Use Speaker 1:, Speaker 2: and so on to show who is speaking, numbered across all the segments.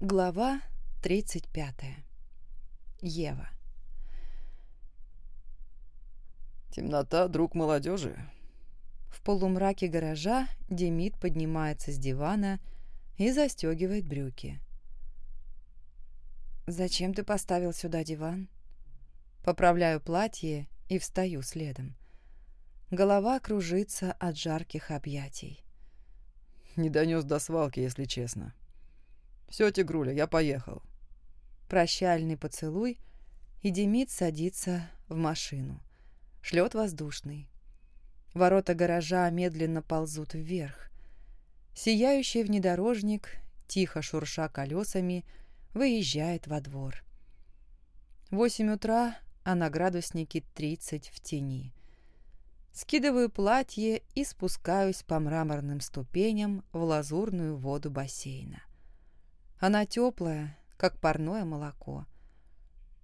Speaker 1: Глава 35. Ева.
Speaker 2: Темнота, друг молодежи.
Speaker 1: В полумраке гаража Демид поднимается с дивана и застегивает брюки. «Зачем ты поставил сюда диван?» Поправляю платье и встаю следом. Голова кружится от жарких объятий.
Speaker 2: Не донес до свалки, если честно. Все, Тигруля, я поехал.
Speaker 1: Прощальный поцелуй, и Демид садится в машину. Шлет воздушный. Ворота гаража медленно ползут вверх. Сияющий внедорожник, тихо шурша колесами, выезжает во двор. Восемь утра, а на градуснике тридцать в тени. Скидываю платье и спускаюсь по мраморным ступеням в лазурную воду бассейна. Она теплая, как парное молоко.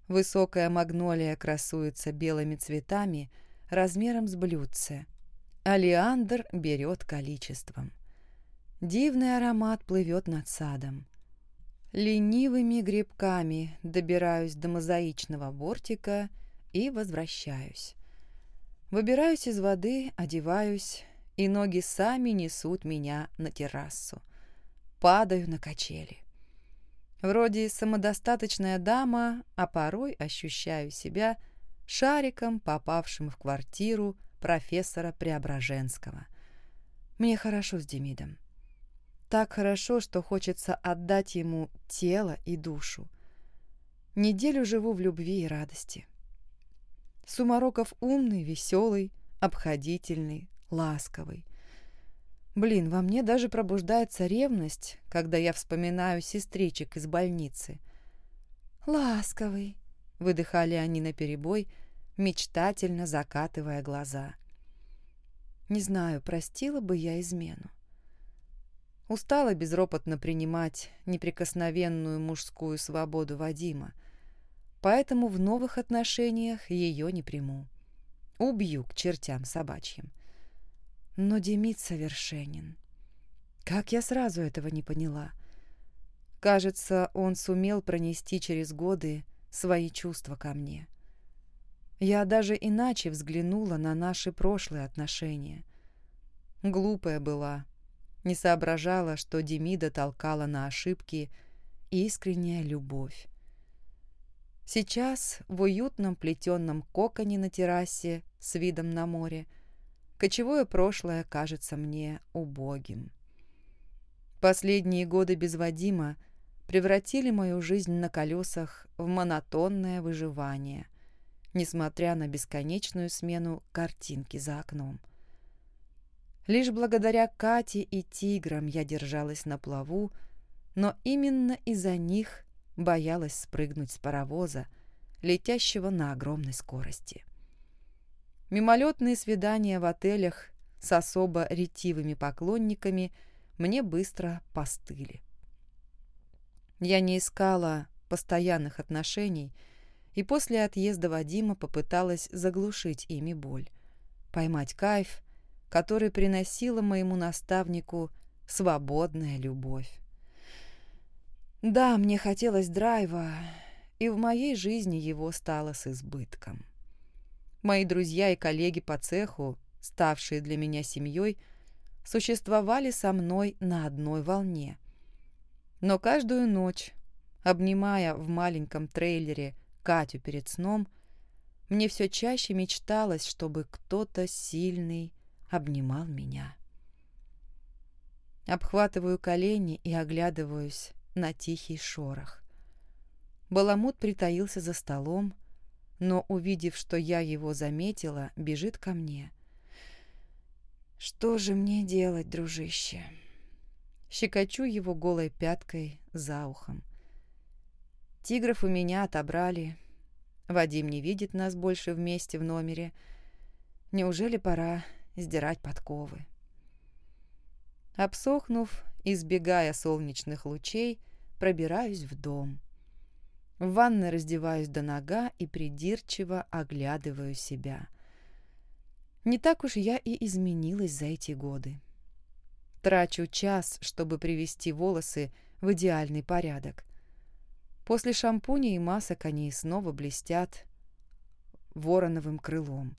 Speaker 1: Высокая магнолия красуется белыми цветами размером с блюдце, а леандр берет количеством. Дивный аромат плывет над садом. Ленивыми грибками добираюсь до мозаичного бортика и возвращаюсь. Выбираюсь из воды, одеваюсь, и ноги сами несут меня на террасу. Падаю на качели. Вроде самодостаточная дама, а порой ощущаю себя шариком, попавшим в квартиру профессора Преображенского. Мне хорошо с Демидом. Так хорошо, что хочется отдать ему тело и душу. Неделю живу в любви и радости. Сумароков умный, веселый, обходительный, ласковый. Блин, во мне даже пробуждается ревность, когда я вспоминаю сестричек из больницы. «Ласковый», — выдыхали они наперебой, мечтательно закатывая глаза. Не знаю, простила бы я измену. Устала безропотно принимать неприкосновенную мужскую свободу Вадима, поэтому в новых отношениях ее не приму. Убью к чертям собачьим. Но Демид совершенен. Как я сразу этого не поняла? Кажется, он сумел пронести через годы свои чувства ко мне. Я даже иначе взглянула на наши прошлые отношения. Глупая была, не соображала, что Демида толкала на ошибки искренняя любовь. Сейчас в уютном плетенном коконе на террасе с видом на море кочевое прошлое кажется мне убогим. Последние годы без Вадима превратили мою жизнь на колесах в монотонное выживание, несмотря на бесконечную смену картинки за окном. Лишь благодаря Кате и тиграм я держалась на плаву, но именно из-за них боялась спрыгнуть с паровоза, летящего на огромной скорости. Мимолетные свидания в отелях с особо ретивыми поклонниками мне быстро постыли. Я не искала постоянных отношений и после отъезда Вадима попыталась заглушить ими боль, поймать кайф, который приносила моему наставнику свободная любовь. Да, мне хотелось драйва, и в моей жизни его стало с избытком. Мои друзья и коллеги по цеху, ставшие для меня семьей, существовали со мной на одной волне. Но каждую ночь, обнимая в маленьком трейлере Катю перед сном, мне все чаще мечталось, чтобы кто-то сильный обнимал меня. Обхватываю колени и оглядываюсь на тихий шорох. Баламут притаился за столом, но, увидев, что я его заметила, бежит ко мне. «Что же мне делать, дружище?» Щекочу его голой пяткой за ухом. Тигров у меня отобрали. Вадим не видит нас больше вместе в номере. Неужели пора сдирать подковы? Обсохнув, избегая солнечных лучей, пробираюсь в дом. В ванной раздеваюсь до нога и придирчиво оглядываю себя. Не так уж я и изменилась за эти годы. Трачу час, чтобы привести волосы в идеальный порядок. После шампуня и масок они снова блестят вороновым крылом.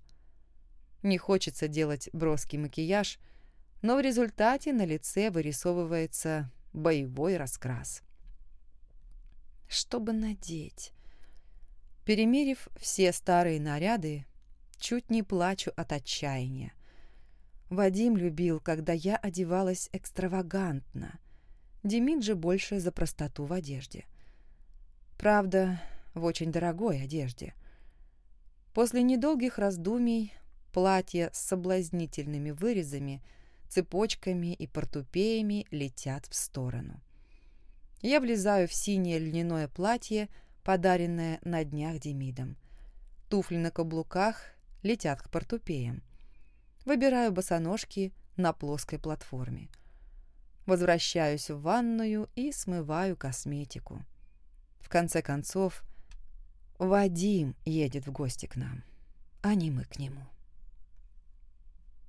Speaker 1: Не хочется делать броский макияж, но в результате на лице вырисовывается боевой раскрас. Чтобы надеть? Перемерив все старые наряды, чуть не плачу от отчаяния. Вадим любил, когда я одевалась экстравагантно. Демид же больше за простоту в одежде. Правда, в очень дорогой одежде. После недолгих раздумий платья с соблазнительными вырезами, цепочками и портупеями летят в сторону. Я влезаю в синее льняное платье, подаренное на днях Демидом. Туфли на каблуках летят к портупеям. Выбираю босоножки на плоской платформе. Возвращаюсь в ванную и смываю косметику. В конце концов, Вадим едет в гости к нам, а не мы к нему.